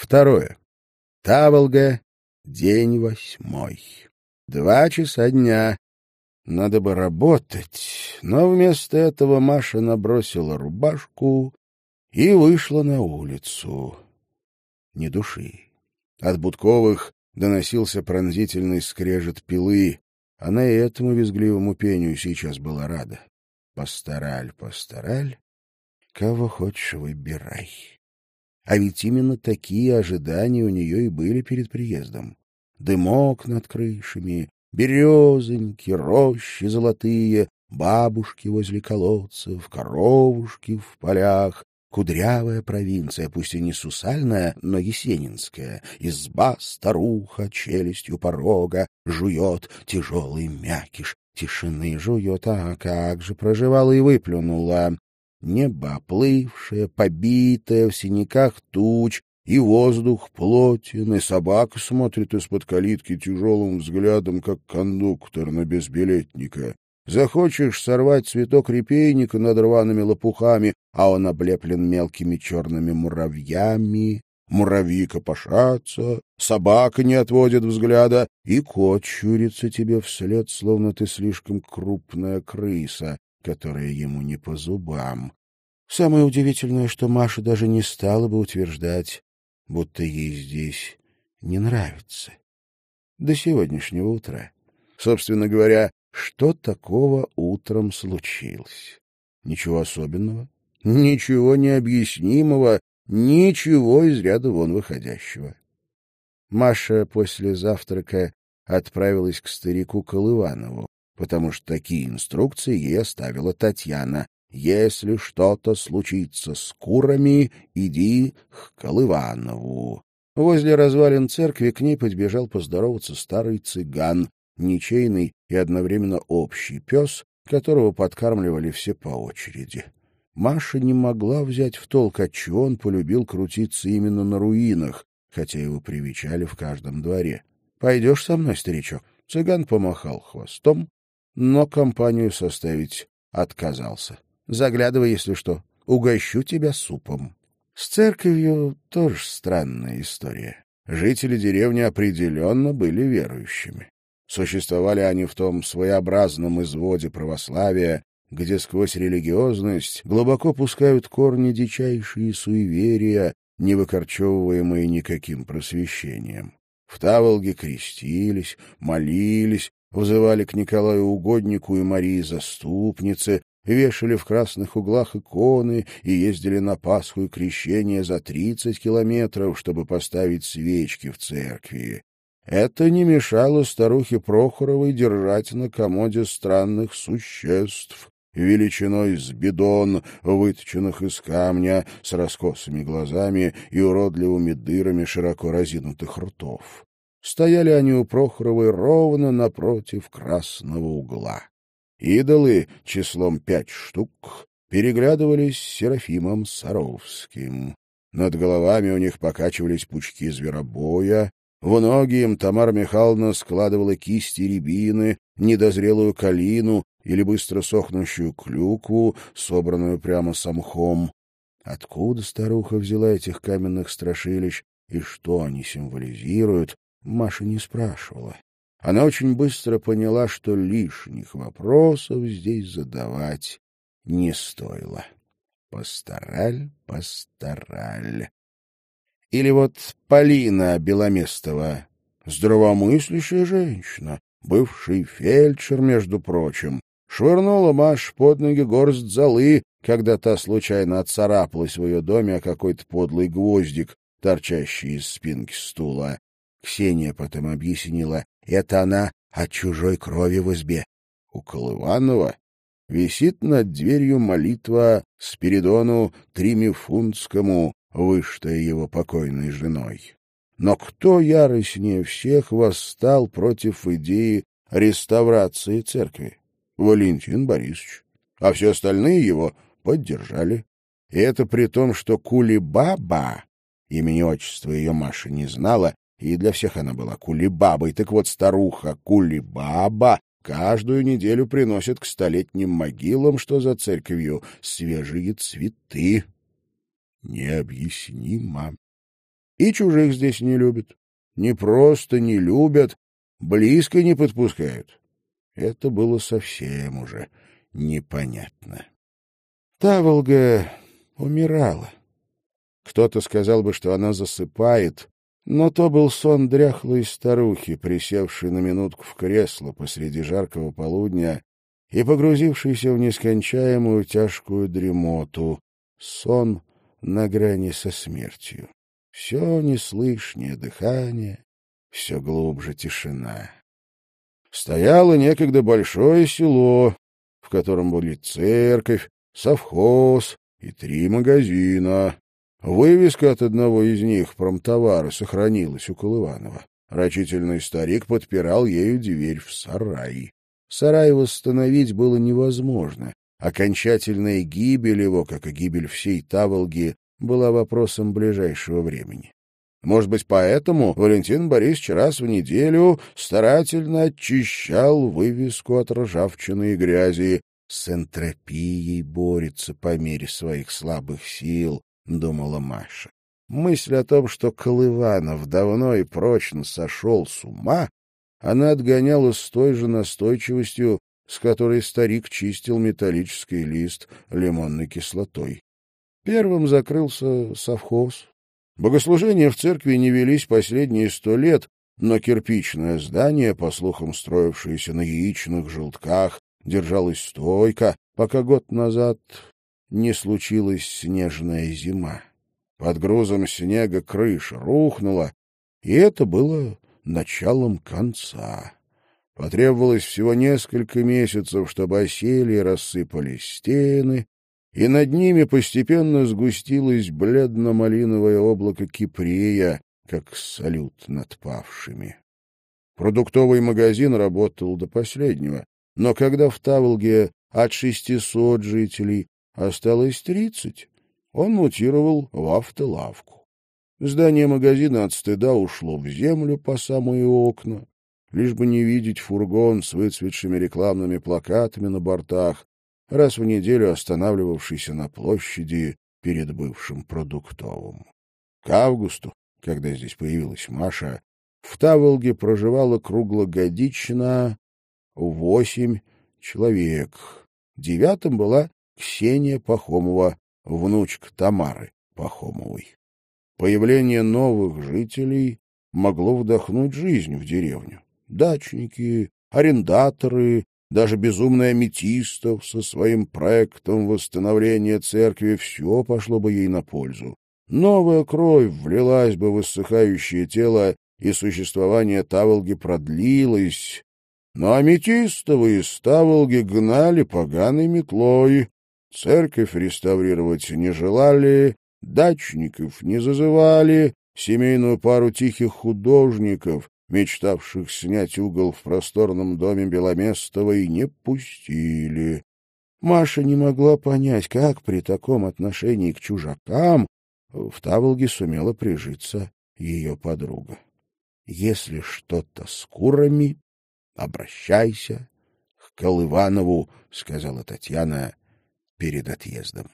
Второе. Таволга, день восьмой. Два часа дня. Надо бы работать, но вместо этого Маша набросила рубашку и вышла на улицу. Ни души. От Будковых доносился пронзительный скрежет пилы. Она и этому визгливому пению сейчас была рада. Постараль, постараль, кого хочешь выбирай. А ведь именно такие ожидания у нее и были перед приездом. Дымок над крышами, березоньки, рощи золотые, бабушки возле колодцев, коровушки в полях, Кудрявая провинция, пусть и не сусальная, но есенинская. Изба старуха челюстью порога жует тяжелый мякиш. Тишины жует, а как же проживала и выплюнула. Небо оплывшее, побитое, в синяках туч, и воздух плотен, и собака смотрит из-под калитки тяжелым взглядом, как кондуктор на безбилетника. Захочешь сорвать цветок репейника над рваными лопухами, а он облеплен мелкими черными муравьями. Муравьи копошатся, собака не отводит взгляда, и кот чурится тебе вслед, словно ты слишком крупная крыса, которая ему не по зубам. Самое удивительное, что Маша даже не стала бы утверждать, будто ей здесь не нравится. До сегодняшнего утра. Собственно говоря, что такого утром случилось? Ничего особенного, ничего необъяснимого, ничего из ряда вон выходящего. Маша после завтрака отправилась к старику Колыванову, потому что такие инструкции ей оставила Татьяна. «Если что-то случится с курами, иди к Колыванову». Возле развалин церкви к ней подбежал поздороваться старый цыган, ничейный и одновременно общий пес, которого подкармливали все по очереди. Маша не могла взять в толк, отчего он полюбил крутиться именно на руинах, хотя его привечали в каждом дворе. — Пойдешь со мной, старичок? Цыган помахал хвостом, но компанию составить отказался. — Заглядывай, если что. Угощу тебя супом. С церковью тоже странная история. Жители деревни определенно были верующими. Существовали они в том своеобразном изводе православия, где сквозь религиозность глубоко пускают корни дичайшие суеверия, не выкорчевываемые никаким просвещением. В Таволге крестились, молились, вызывали к Николаю Угоднику и Марии Заступнице, вешали в красных углах иконы и ездили на Пасху и крещение за тридцать километров, чтобы поставить свечки в церкви. Это не мешало старухе Прохоровой держать на комоде странных существ, величиной с бидон, выточенных из камня, с раскосыми глазами и уродливыми дырами широко разинутых ртов. Стояли они у Прохоровой ровно напротив красного угла. Идолы числом пять штук переглядывались с Серафимом Саровским. Над головами у них покачивались пучки зверобоя, в ноги им Тамара Михайловна складывала кисти рябины, недозрелую калину или быстро сохнущую клюкву, собранную прямо самхом. Откуда старуха взяла этих каменных страшилищ и что они символизируют, Маша не спрашивала. Она очень быстро поняла, что лишних вопросов здесь задавать не стоило. Постараль, постараль. Или вот Полина Беломестова, здравомыслящая женщина, бывший фельдшер, между прочим, швырнула Маш под ноги горсть золы, когда та случайно отцарапалась в ее доме о какой-то подлый гвоздик, торчащий из спинки стула. Ксения потом объяснила, это она от чужой крови в избе. У Колыванова висит над дверью молитва Спиридону Тримифунскому, вышитая его покойной женой. Но кто яростнее всех восстал против идеи реставрации церкви? Валентин Борисович. А все остальные его поддержали. И это при том, что Кулибаба, имени отчества ее Маша не знала, и для всех она была Кулибабой. Так вот, старуха Кулибаба каждую неделю приносит к столетним могилам, что за церковью, свежие цветы необъяснимо. И чужих здесь не любят. Не просто не любят, близко не подпускают. Это было совсем уже непонятно. Таволга умирала. Кто-то сказал бы, что она засыпает, но то был сон дряхлой старухи, присевшей на минутку в кресло посреди жаркого полудня и погрузившейся в нескончаемую тяжкую дремоту, сон на грани со смертью. Все неслышнее дыхание, все глубже тишина. Стояло некогда большое село, в котором были церковь, совхоз и три магазина. Вывеска от одного из них, промтовары, сохранилась у Колыванова. Рачительный старик подпирал ею дверь в сарай. Сарай восстановить было невозможно. Окончательная гибель его, как и гибель всей Таволги, была вопросом ближайшего времени. Может быть, поэтому Валентин Борисович раз в неделю старательно очищал вывеску от ржавчины и грязи. С энтропией борется по мере своих слабых сил, — думала Маша. Мысль о том, что Колыванов давно и прочно сошел с ума, она отгоняла с той же настойчивостью, с которой старик чистил металлический лист лимонной кислотой. Первым закрылся совхоз. Богослужения в церкви не велись последние сто лет, но кирпичное здание, по слухам строившееся на яичных желтках, держалось стойко, пока год назад не случилась снежная зима. Под грузом снега крыша рухнула, и это было началом конца. Потребовалось всего несколько месяцев, чтобы осели и рассыпались стены, и над ними постепенно сгустилось бледно-малиновое облако кипрея, как салют над павшими. Продуктовый магазин работал до последнего, но когда в Таволге от шестисот жителей осталось тридцать, он мутировал в автолавку. Здание магазина от стыда ушло в землю по самые окна, лишь бы не видеть фургон с выцветшими рекламными плакатами на бортах, раз в неделю останавливавшийся на площади перед бывшим продуктовым. К августу, когда здесь появилась Маша, в Таволге проживало круглогодично восемь человек. Девятым была Ксения Пахомова, внучка Тамары Пахомовой. Появление новых жителей могло вдохнуть жизнь в деревню. Дачники, арендаторы, даже безумный Аметистов со своим проектом восстановления церкви — все пошло бы ей на пользу. Новая кровь влилась бы в иссыхающее тело, и существование Таволги продлилось. Но Аметистовы из Таволги гнали поганой метлой. Церковь реставрировать не желали, дачников не зазывали, семейную пару тихих художников, мечтавших снять угол в просторном доме Беломестовой, не пустили. Маша не могла понять, как при таком отношении к чужакам в Таволге сумела прижиться ее подруга. Если что-то с курами, обращайся к Колыванову, — сказала Татьяна перед отъездом.